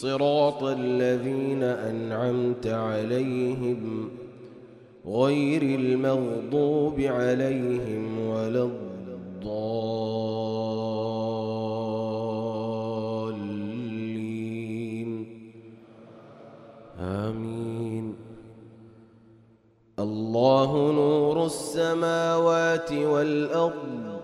صراط الذين أنعمت عليهم غير المغضوب عليهم ولا الضالين. آمين. الله نور السماوات والأرض.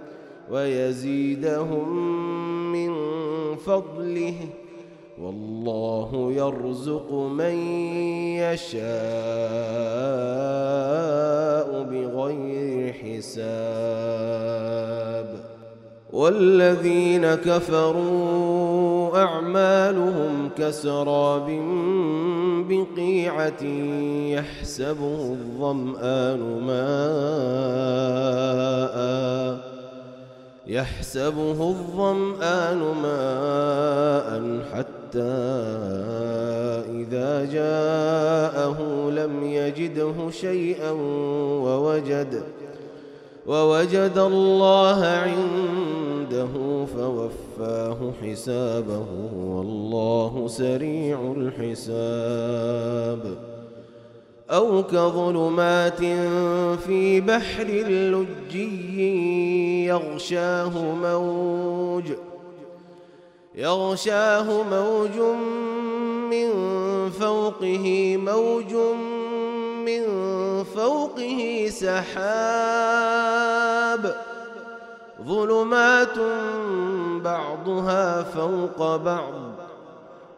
ويزيدهم من فضله والله يرزق من يشاء بغير حساب. والذين كفروا أعمالهم كسراب بقيعة يحسبه الظمآن ماءً يحسبه الظمآن ماء حتى إذا جاءه لم يجده شيئا ووجد ووجد الله عنده فوفاه حسابه والله سريع الحساب أو كظلمات في بحر لجي يغشاه موج يغشاه موج من فوقه موج من فوقه سحاب ظلمات بعضها فوق بعض.